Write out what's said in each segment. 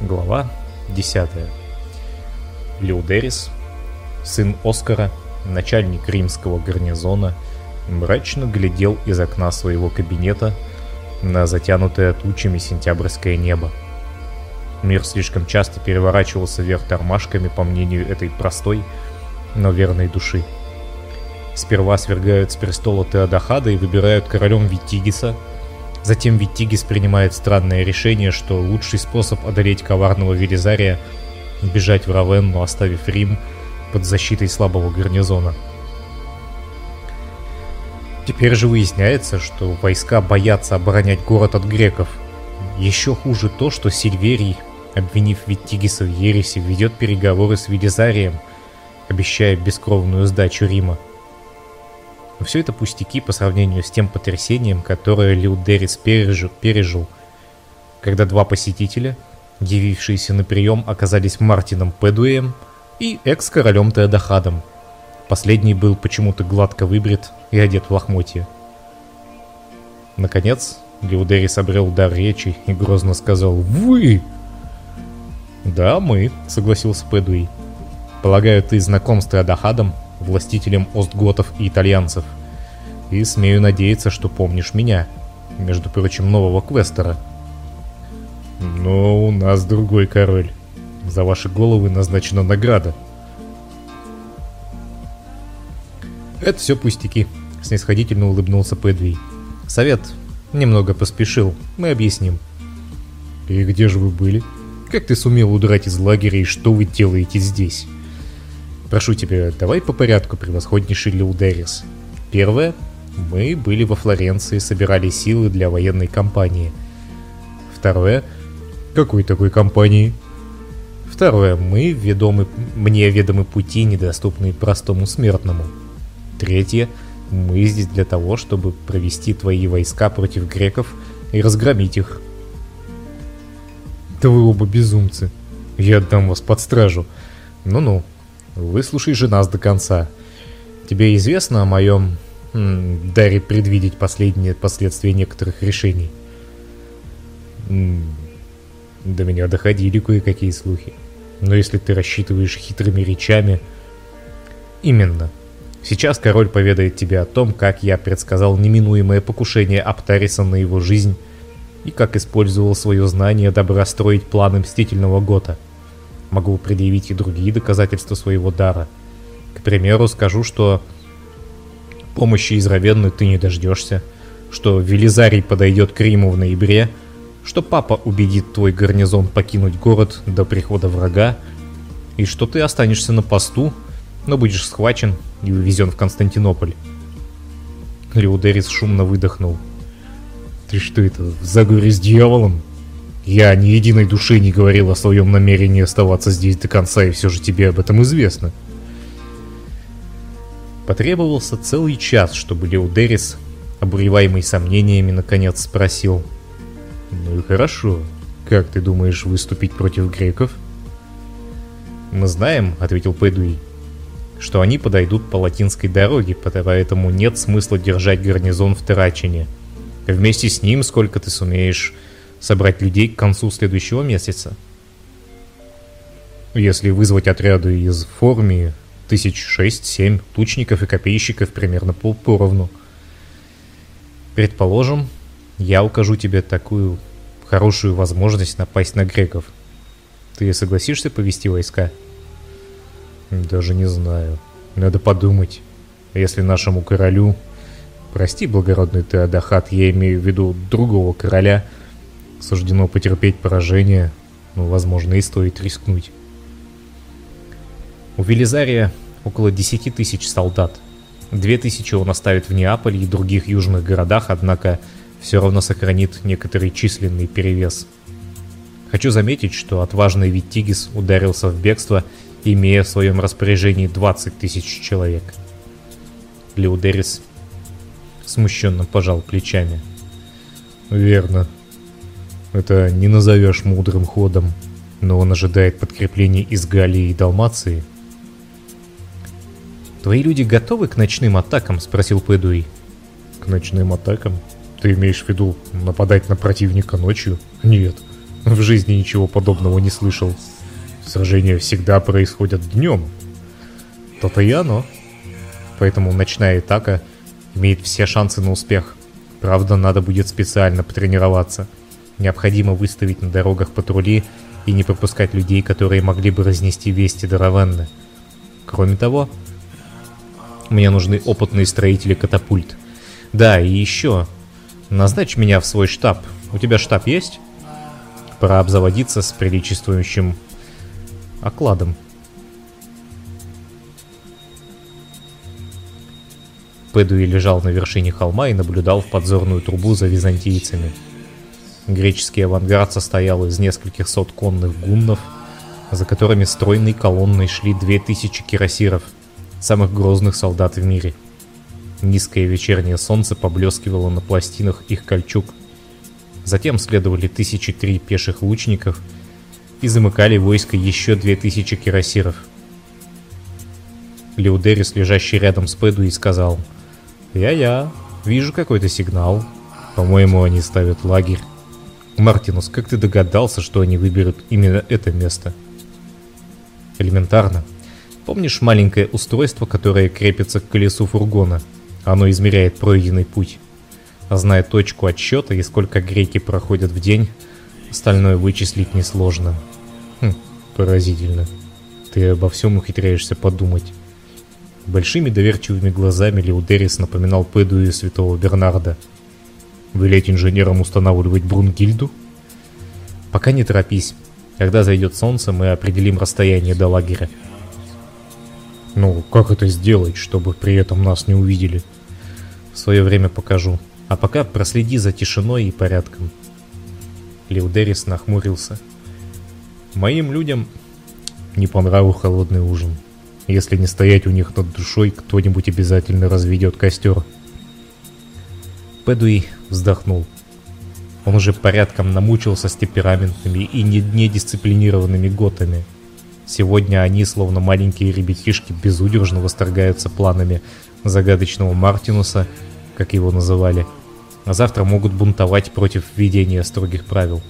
Глава 10. Леудерис, сын Оскара, начальник римского гарнизона, мрачно глядел из окна своего кабинета на затянутое тучами сентябрьское небо. Мир слишком часто переворачивался вверх тормашками, по мнению этой простой, но верной души. Сперва свергают с престола Теодахада и выбирают королем Витигиса – Затем Витигис принимает странное решение, что лучший способ одолеть коварного Велизария — бежать в Равенну, оставив Рим под защитой слабого гарнизона. Теперь же выясняется, что войска боятся оборонять город от греков. Еще хуже то, что Сильверий, обвинив Виттигиса в ереси, ведет переговоры с Велизарием, обещая бескровную сдачу Рима. Но все это пустяки по сравнению с тем потрясением, которое Лил Деррис пережил, пережил, когда два посетителя, явившиеся на прием, оказались Мартином Пэдуэем и экс-королем Теодахадом. Последний был почему-то гладко выбрит и одет в лохмотье. Наконец, Леудерис обрел дар речи и грозно сказал «Вы!» «Да, мы», — согласился Пэдуи. «Полагаю, ты знаком с Теодахадом?» Властителем остготов и итальянцев. И смею надеяться, что помнишь меня, между прочим, нового квестера. Но у нас другой король. За ваши головы назначена награда. Это все пустяки, снисходительно улыбнулся Пэдвей. Совет немного поспешил, мы объясним. И где же вы были? Как ты сумел удрать из лагеря и что вы делаете здесь? Прошу тебя, давай по порядку, превосходнейший Леудерис. Первое. Мы были во Флоренции, собирали силы для военной кампании. Второе. Какой такой кампании? Второе. Мы ведомы, мне ведомы пути, недоступные простому смертному. Третье. Мы здесь для того, чтобы провести твои войска против греков и разгромить их. Да вы оба безумцы. Я отдам вас под стражу. Ну-ну, Выслушай же нас до конца. Тебе известно о моем м, даре предвидеть последние последствия некоторых решений? М, до меня доходили кое-какие слухи. Но если ты рассчитываешь хитрыми речами... Именно. Сейчас король поведает тебе о том, как я предсказал неминуемое покушение Аптариса на его жизнь и как использовал свое знание, дабы расстроить планы Мстительного Гота. Могу предъявить и другие доказательства своего дара. К примеру, скажу, что помощи из Равенны ты не дождешься, что Велизарий подойдет к Риму в ноябре, что папа убедит твой гарнизон покинуть город до прихода врага, и что ты останешься на посту, но будешь схвачен и увезен в Константинополь. Леудерис шумно выдохнул. «Ты что это, в заговоре с дьяволом?» Я ни единой души не говорил о своем намерении оставаться здесь до конца, и все же тебе об этом известно. Потребовался целый час, чтобы Леудерис, обуреваемый сомнениями, наконец спросил. «Ну и хорошо. Как ты думаешь выступить против греков?» «Мы знаем», — ответил Пэдуи, — «что они подойдут по латинской дороге, поэтому нет смысла держать гарнизон в Терачине. Вместе с ним, сколько ты сумеешь собрать людей к концу следующего месяца. Если вызвать отряды из форми, тысяч шесть-семь тучников и копейщиков примерно пол поровну. Предположим, я укажу тебе такую хорошую возможность напасть на греков. Ты согласишься повести войска? Даже не знаю. Надо подумать. Если нашему королю... Прости, благородный Теодахат, я имею в виду другого короля, суждено потерпеть поражение, но, возможно, и стоит рискнуть. У Велизария около 10 тысяч солдат. 2 тысячи он оставит в Неаполе и других южных городах, однако все равно сохранит некоторый численный перевес. Хочу заметить, что отважный Виттигис ударился в бегство, имея в своем распоряжении 20 тысяч человек. Леудерис смущенно пожал плечами. «Верно. Это не назовешь мудрым ходом, но он ожидает подкреплений из Галлии и Далмации. «Твои люди готовы к ночным атакам?» – спросил Пэдуи. «К ночным атакам? Ты имеешь в виду нападать на противника ночью? Нет, В жизни ничего подобного не слышал. Сражения всегда происходят днем. То-то и оно. Поэтому ночная атака имеет все шансы на успех. Правда, надо будет специально потренироваться. Необходимо выставить на дорогах патрули и не пропускать людей, которые могли бы разнести вести до Равенны. Кроме того, мне нужны опытные строители катапульт. Да, и еще. Назначь меня в свой штаб. У тебя штаб есть? Пора обзаводиться с приличествующим окладом. Пэдуи лежал на вершине холма и наблюдал в подзорную трубу за византийцами. Греческий авангард состоял из нескольких сот конных гуннов, за которыми стройной колонной шли две тысячи кирасиров, самых грозных солдат в мире. Низкое вечернее солнце поблескивало на пластинах их кольчуг. Затем следовали тысячи три пеших лучников и замыкали войско еще две тысячи кирасиров. Леудерис, лежащий рядом с Пэдуи, сказал — «Я-я, вижу какой-то сигнал. По-моему, они ставят лагерь». «Мартинус, как ты догадался, что они выберут именно это место?» «Элементарно. Помнишь маленькое устройство, которое крепится к колесу фургона? Оно измеряет пройденный путь. А зная точку отсчета и сколько греки проходят в день, остальное вычислить несложно. Хм, поразительно. Ты обо всем ухитряешься подумать. Большими доверчивыми глазами Леудерис напоминал Пэдую святого Бернарда. «Велеть инженерам устанавливать Брунгильду?» «Пока не торопись. Когда зайдет солнце, мы определим расстояние до лагеря». «Ну, как это сделать, чтобы при этом нас не увидели?» «В свое время покажу. А пока проследи за тишиной и порядком». Леудерис нахмурился. «Моим людям не по холодный ужин». Если не стоять у них над душой, кто-нибудь обязательно разведет костер. Пэдуи вздохнул. Он уже порядком намучился с темпераментными и недисциплинированными готами. Сегодня они, словно маленькие ребятишки, безудержно восторгаются планами загадочного Мартинуса, как его называли, а завтра могут бунтовать против введения строгих правил.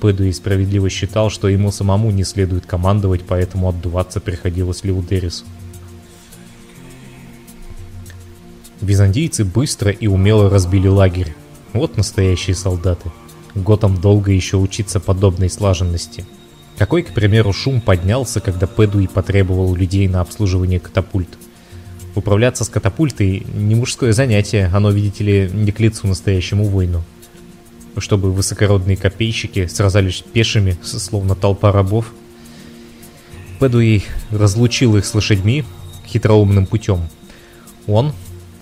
Пэдуи справедливо считал, что ему самому не следует командовать, поэтому отдуваться приходилось Леудерису. Византийцы быстро и умело разбили лагерь. Вот настоящие солдаты. Готам долго еще учиться подобной слаженности. Какой, к примеру, шум поднялся, когда Пэдуи потребовал людей на обслуживание катапульт. Управляться с катапультой не мужское занятие, оно, видите ли, не к лицу настоящему воину чтобы высокородные копейщики сразались пешими, словно толпа рабов. Пэдуи разлучил их с лошадьми хитроумным путем. Он,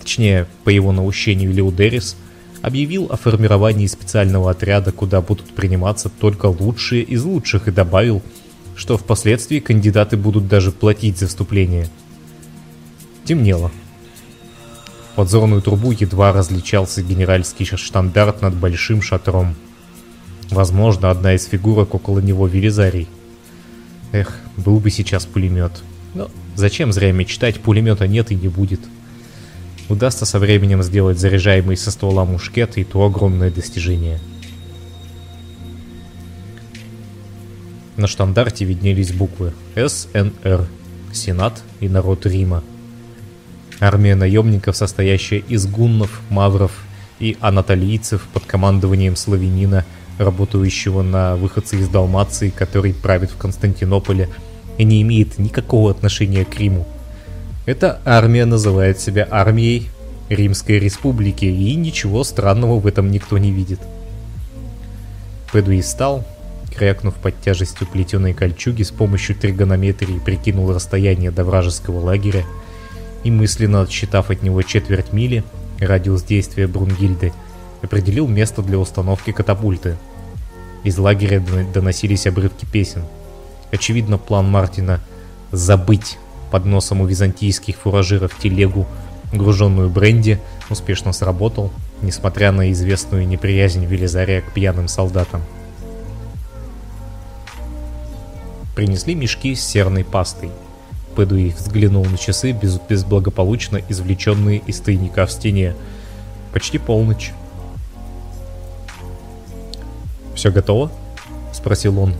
точнее, по его наущению Леудерис, объявил о формировании специального отряда, куда будут приниматься только лучшие из лучших, и добавил, что впоследствии кандидаты будут даже платить за вступление. Темнело подзорную трубу едва различался генеральский штандарт над большим шатром. Возможно, одна из фигурок около него Велизарий. Эх, был бы сейчас пулемет. Но зачем зря мечтать, пулемета нет и не будет. Удастся со временем сделать заряжаемый со ствола мушкет, и то огромное достижение. На штандарте виднелись буквы СНР, Сенат и народ Рима. Армия наемников, состоящая из гуннов, мавров и анатолийцев под командованием славянина, работающего на выходце из Далмации, который правит в Константинополе и не имеет никакого отношения к Риму. Эта армия называет себя армией Римской Республики, и ничего странного в этом никто не видит. Пэдуи стал, крякнув под тяжестью плетеной кольчуги с помощью тригонометрии прикинул расстояние до вражеского лагеря и мысленно отсчитав от него четверть мили, радиус действия Брунгильды, определил место для установки катапульты. Из лагеря доносились обрывки песен. Очевидно, план Мартина «забыть» под носом у византийских фуражиров телегу, груженную бренди, успешно сработал, несмотря на известную неприязнь Велизария к пьяным солдатам. Принесли мешки с серной пастой – Пэдуи взглянул на часы, без, безблагополучно извлеченные из тайника в стене. Почти полночь. «Все готово?» спросил он.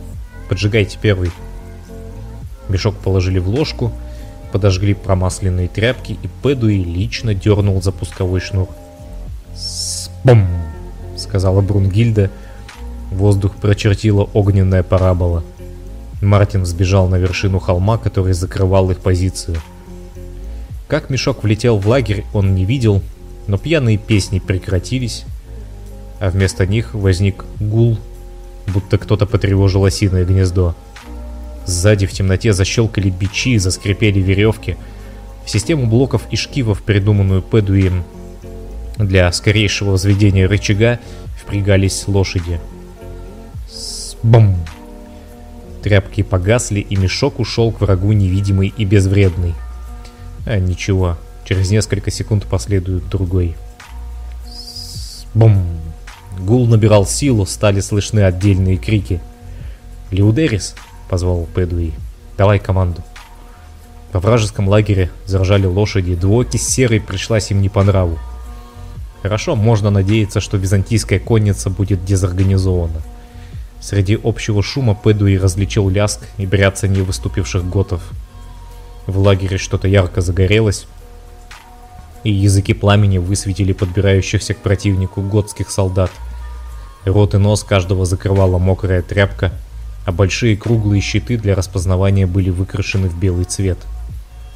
«Поджигайте первый». Мешок положили в ложку, подожгли промасленные тряпки, и Пэдуи лично дернул за пусковой шнур. «Спом!» — сказала Брунгильда. Воздух прочертила огненная парабола. Мартин сбежал на вершину холма, который закрывал их позицию. Как мешок влетел в лагерь, он не видел, но пьяные песни прекратились, а вместо них возник гул, будто кто-то потревожил осиное гнездо. Сзади в темноте защелкали бичи, заскрипели веревки. В систему блоков и шкивов, придуманную Пэдуем для скорейшего возведения рычага, впрягались лошади. Бум! Тряпки погасли, и мешок ушел к врагу невидимый и безвредный. А ничего, через несколько секунд последует другой. Бум! Гул набирал силу, стали слышны отдельные крики. «Леудерис!» — позвал Пэдуи. «Давай команду!» Во вражеском лагере заржали лошади, двойки с серой пришлась им не по нраву. Хорошо, можно надеяться, что византийская конница будет дезорганизована. Среди общего шума Пэдуи различил ляск и бряцанье выступивших готов. В лагере что-то ярко загорелось, и языки пламени высветили подбирающихся к противнику готских солдат. Рот и нос каждого закрывала мокрая тряпка, а большие круглые щиты для распознавания были выкрашены в белый цвет.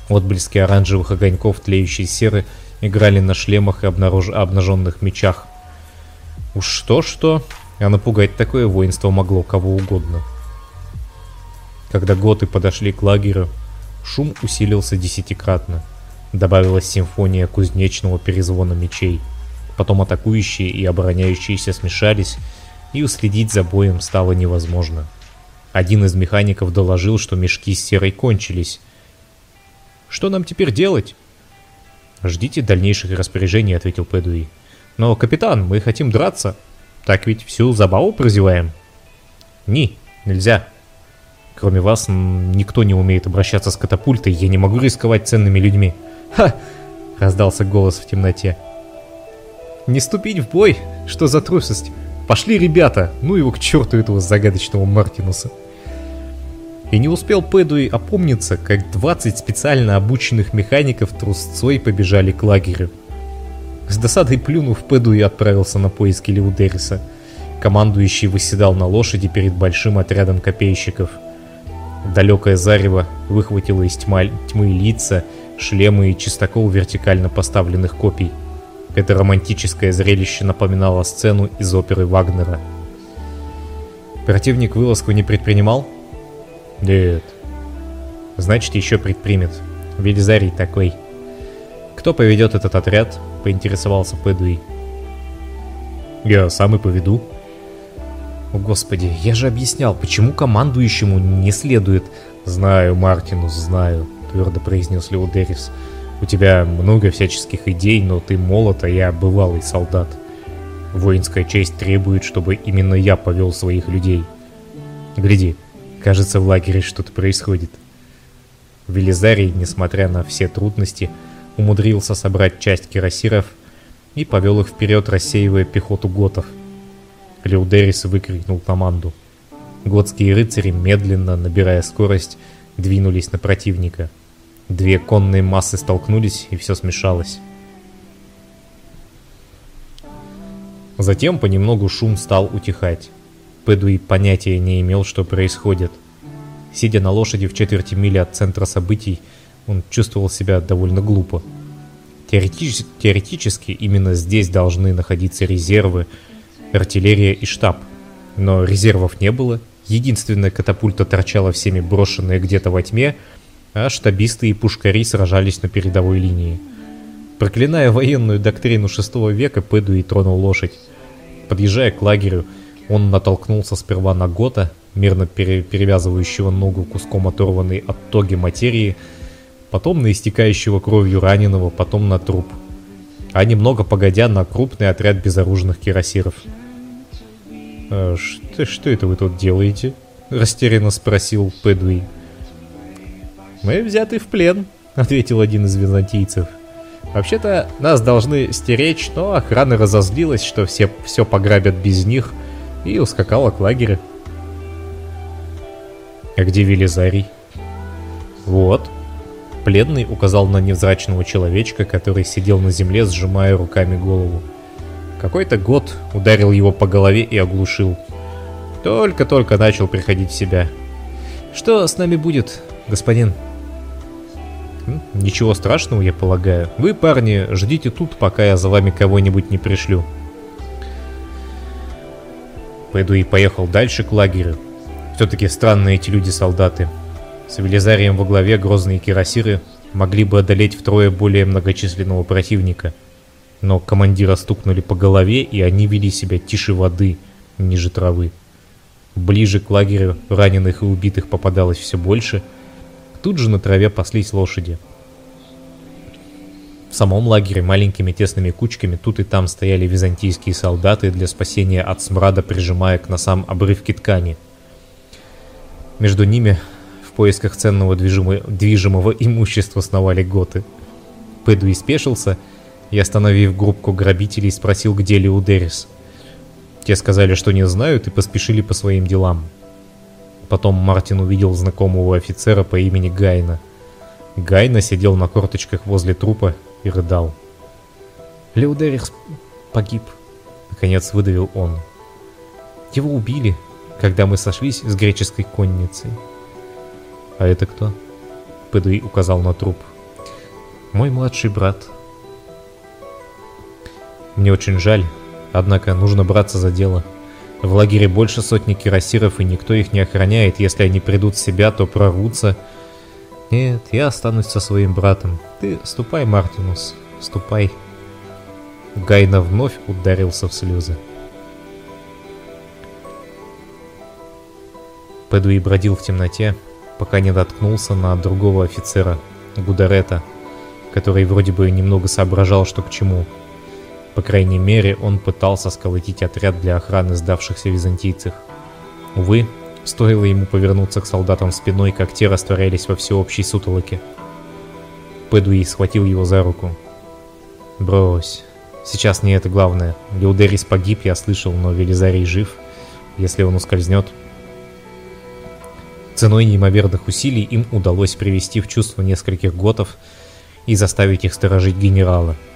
Отблески оранжевых огоньков тлеющей серы играли на шлемах и обнаружи обнаженных мечах. Уж что-что, а напугать такое воинство могло кого угодно. Когда готы подошли к лагерю, шум усилился десятикратно. Добавилась симфония кузнечного перезвона мечей. Потом атакующие и обороняющиеся смешались, и уследить за боем стало невозможно. Один из механиков доложил, что мешки с серой кончились. «Что нам теперь делать?» «Ждите дальнейших распоряжений», — ответил Пэдуи. «Но, капитан, мы хотим драться». Так ведь всю забаву прозеваем? Ни, нельзя. Кроме вас, никто не умеет обращаться с катапультой, я не могу рисковать ценными людьми. Ха! Раздался голос в темноте. Не ступить в бой? Что за трусость? Пошли, ребята! Ну его к черту этого загадочного Мартинуса. И не успел Пэдуи опомниться, как 20 специально обученных механиков трусцой побежали к лагерю. С досадой плюнув, Пэдуи отправился на поиски Леудериса. Командующий выседал на лошади перед большим отрядом копейщиков. Далекое зарево выхватило из тьма, тьмы лица, шлемы и чистокол вертикально поставленных копий. Это романтическое зрелище напоминало сцену из оперы Вагнера. Противник вылазку не предпринимал? Нет. Значит, еще предпримет. Велизарий такой. Кто поведет этот отряд? поинтересовался Пэдуи. «Я сам и поведу». «О, господи, я же объяснял, почему командующему не следует...» «Знаю, Мартинус, знаю», — твердо произнес Леудерис. «У тебя много всяческих идей, но ты молод, а я бывалый солдат. Воинская честь требует, чтобы именно я повел своих людей. Гляди, кажется, в лагере что-то происходит». Велизарий, несмотря на все трудности, — умудрился собрать часть кирасиров и повел их вперед, рассеивая пехоту готов. Леудерис выкрикнул команду. Готские рыцари, медленно, набирая скорость, двинулись на противника. Две конные массы столкнулись, и все смешалось. Затем понемногу шум стал утихать. Пэдуи понятия не имел, что происходит. Сидя на лошади в четверти мили от центра событий, он чувствовал себя довольно глупо. Теоретически, теоретически именно здесь должны находиться резервы, артиллерия и штаб. Но резервов не было, единственная катапульта торчала всеми брошенная где-то во тьме, а штабисты и пушкари сражались на передовой линии. Проклиная военную доктрину шестого века, Пэдуи тронул лошадь. Подъезжая к лагерю, он натолкнулся сперва на Гота, мирно пере перевязывающего ногу куском оторванной от тоги материи, потом на истекающего кровью раненого, потом на труп. А немного погодя на крупный отряд безоружных кирасиров. «А что, что это вы тут делаете?» – растерянно спросил Пэдуи. «Мы взяты в плен», – ответил один из византийцев. «Вообще-то нас должны стеречь, но охрана разозлилась, что все все пограбят без них, и ускакала к лагерю». А где Велизарий? Вот. Бледный указал на невзрачного человечка, который сидел на земле, сжимая руками голову. Какой-то год ударил его по голове и оглушил. Только-только начал приходить в себя. Что с нами будет, господин? Ничего страшного, я полагаю. Вы, парни, ждите тут, пока я за вами кого-нибудь не пришлю. Пойду и поехал дальше к лагерю. Все-таки странные эти люди-солдаты. С Велизарием во главе грозные кирасиры могли бы одолеть втрое более многочисленного противника. Но командира стукнули по голове, и они вели себя тише воды, ниже травы. Ближе к лагерю раненых и убитых попадалось все больше – Тут же на траве паслись лошади. В самом лагере маленькими тесными кучками тут и там стояли византийские солдаты для спасения от смрада, прижимая к носам обрывки ткани. Между ними в поисках ценного движимо движимого имущества сновали готы. Пэдуи спешился и, остановив группку грабителей, спросил, где Леудерис. Те сказали, что не знают, и поспешили по своим делам. Потом Мартин увидел знакомого офицера по имени Гайна. Гайна сидел на корточках возле трупа и рыдал. «Леудерих погиб», — наконец выдавил он. «Его убили, когда мы сошлись с греческой конницей». «А это кто?» — Пэдуи указал на труп. «Мой младший брат». «Мне очень жаль, однако нужно браться за дело», в лагере больше сотни кирасиров, и никто их не охраняет. Если они придут в себя, то прорвутся. Нет, я останусь со своим братом. Ты ступай, Мартинус, ступай. Гайна вновь ударился в слезы. Пэдуи бродил в темноте, пока не наткнулся на другого офицера, Гударета, который вроде бы немного соображал, что к чему. По крайней мере, он пытался сколотить отряд для охраны сдавшихся византийцев. Увы, стоило ему повернуться к солдатам спиной, как те растворялись во всеобщей сутолоке. Пэдуи схватил его за руку. «Брось. Сейчас не это главное. Леудерис погиб, я слышал, но Велизарий жив. Если он ускользнет...» Ценой неимоверных усилий им удалось привести в чувство нескольких готов и заставить их сторожить генерала –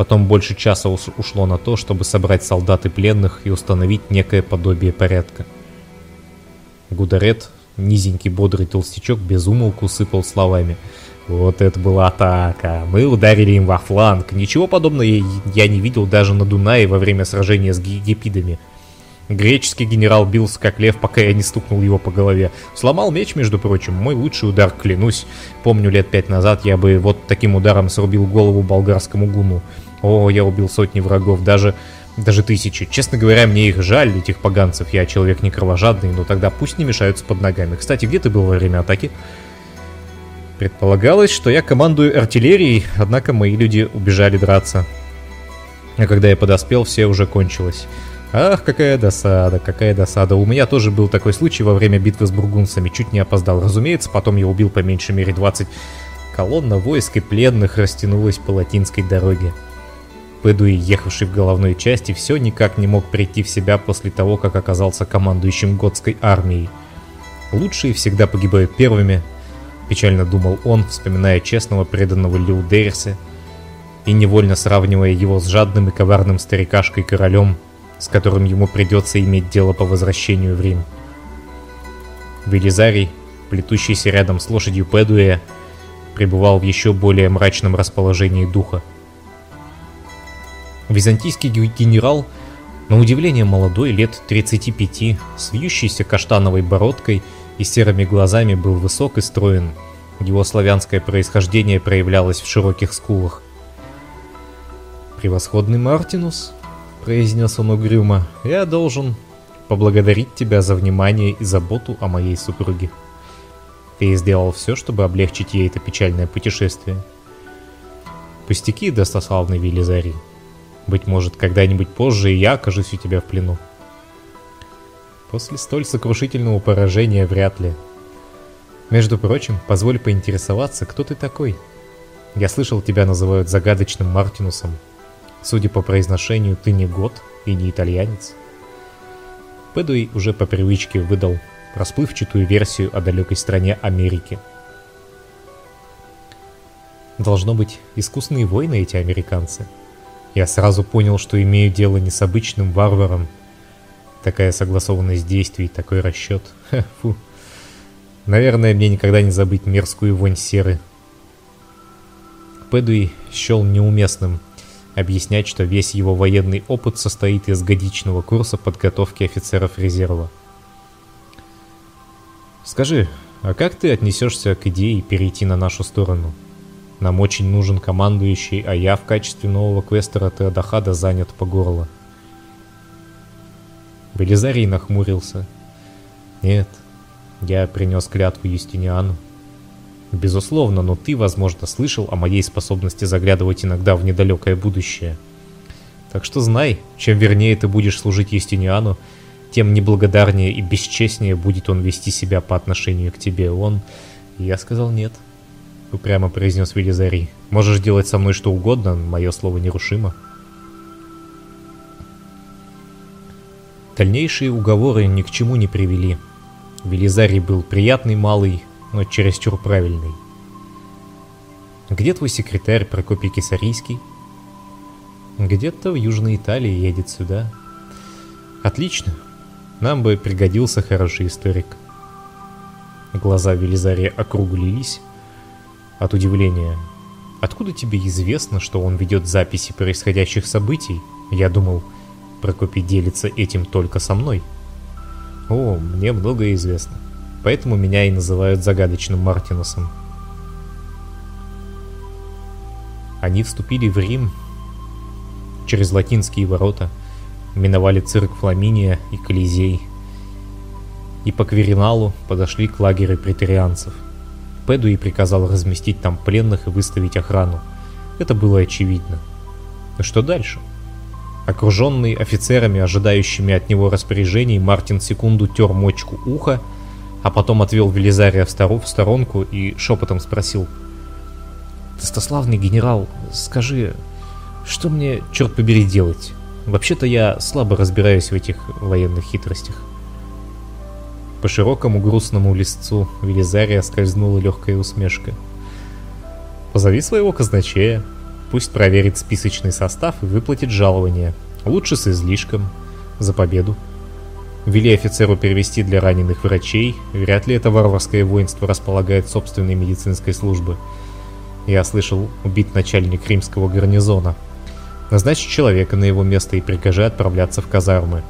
Потом больше часа ушло на то, чтобы собрать солдат и пленных и установить некое подобие порядка. Гударет, низенький бодрый толстячок, без умолку сыпал словами. Вот это была атака. Мы ударили им во фланг. Ничего подобного я не видел даже на Дунае во время сражения с гепидами. Греческий генерал бился как лев, пока я не стукнул его по голове. Сломал меч, между прочим, мой лучший удар, клянусь. Помню, лет пять назад я бы вот таким ударом срубил голову болгарскому гуну. О, я убил сотни врагов, даже, даже тысячи. Честно говоря, мне их жаль, этих поганцев. Я человек не кровожадный, но тогда пусть не мешаются под ногами. Кстати, где ты был во время атаки? Предполагалось, что я командую артиллерией, однако мои люди убежали драться. А когда я подоспел, все уже кончилось. Ах, какая досада, какая досада. У меня тоже был такой случай во время битвы с бургунцами. Чуть не опоздал, разумеется. Потом я убил по меньшей мере 20. Колонна войск и пленных растянулась по латинской дороге. Пэдуи, ехавший в головной части, все никак не мог прийти в себя после того, как оказался командующим готской армией. Лучшие всегда погибают первыми, печально думал он, вспоминая честного преданного Леудериса и невольно сравнивая его с жадным и коварным старикашкой-королем, с которым ему придется иметь дело по возвращению в Рим. Велизарий, плетущийся рядом с лошадью Пэдуя, пребывал в еще более мрачном расположении духа. Византийский генерал, на удивление молодой, лет 35, с вьющейся каштановой бородкой и серыми глазами был высок и строен. Его славянское происхождение проявлялось в широких скулах. «Превосходный Мартинус», — произнес он угрюмо, — «я должен поблагодарить тебя за внимание и заботу о моей супруге. Ты сделал все, чтобы облегчить ей это печальное путешествие». «Пустяки, достославный Велизарий. Быть может, когда-нибудь позже и я окажусь у тебя в плену». После столь сокрушительного поражения вряд ли. Между прочим, позволь поинтересоваться, кто ты такой? Я слышал, тебя называют загадочным Мартинусом, Судя по произношению, ты не год и не итальянец. Пэдуи уже по привычке выдал расплывчатую версию о далекой стране Америки. Должно быть, искусные воины эти американцы. Я сразу понял, что имею дело не с обычным варваром. Такая согласованность действий, такой расчет. Ха, фу. Наверное, мне никогда не забыть мерзкую вонь серы. Пэдуи счел неуместным объяснять, что весь его военный опыт состоит из годичного курса подготовки офицеров резерва. Скажи, а как ты отнесешься к идее перейти на нашу сторону? Нам очень нужен командующий, а я в качестве нового квестера Теодахада занят по горло. Белизарий нахмурился. Нет, я принес клятву Юстиниану. Безусловно, но ты, возможно, слышал о моей способности заглядывать иногда в недалекое будущее. Так что знай, чем вернее ты будешь служить Юстиниану, тем неблагодарнее и бесчестнее будет он вести себя по отношению к тебе. Он... Я сказал нет. Упрямо произнес Велизарий. Можешь делать со мной что угодно, мое слово нерушимо. Дальнейшие уговоры ни к чему не привели. Велизарий был приятный малый, но чересчур правильный. «Где твой секретарь Прокопий Кисарийский?» «Где-то в Южной Италии едет сюда». «Отлично. Нам бы пригодился хороший историк». Глаза Велизария округлились от удивления. «Откуда тебе известно, что он ведет записи происходящих событий? Я думал, Прокопий делится этим только со мной». «О, мне многое известно. Поэтому меня и называют загадочным Мартинусом. Они вступили в Рим через латинские ворота, миновали цирк Фламиния и Колизей, и по Квериналу подошли к лагерю претарианцев. Педуи приказал разместить там пленных и выставить охрану. Это было очевидно. Но что дальше? Окруженный офицерами, ожидающими от него распоряжений, Мартин секунду тер мочку уха, а потом отвел Велизария в, стару, в сторонку и шепотом спросил. «Достославный генерал, скажи, что мне, черт побери, делать? Вообще-то я слабо разбираюсь в этих военных хитростях». По широкому грустному листцу Велизария скользнула легкая усмешка. «Позови своего казначея, пусть проверит списочный состав и выплатит жалование, лучше с излишком, за победу». Вели офицеру перевести для раненых врачей, вряд ли это варварское воинство располагает собственной медицинской службы. Я слышал, убит начальник римского гарнизона. Назначь человека на его место и прикажи отправляться в казармы.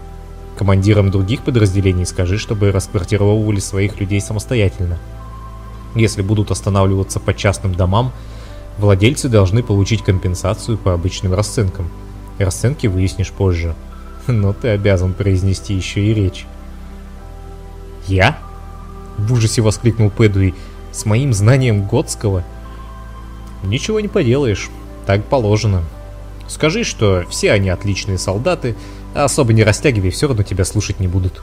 Командирам других подразделений скажи, чтобы расквартировывали своих людей самостоятельно. Если будут останавливаться по частным домам, владельцы должны получить компенсацию по обычным расценкам. Расценки выяснишь позже но ты обязан произнести еще и речь. «Я?» — в ужасе воскликнул Пэдуи. «С моим знанием готского?» «Ничего не поделаешь, так положено. Скажи, что все они отличные солдаты, особо не растягивай, все равно тебя слушать не будут».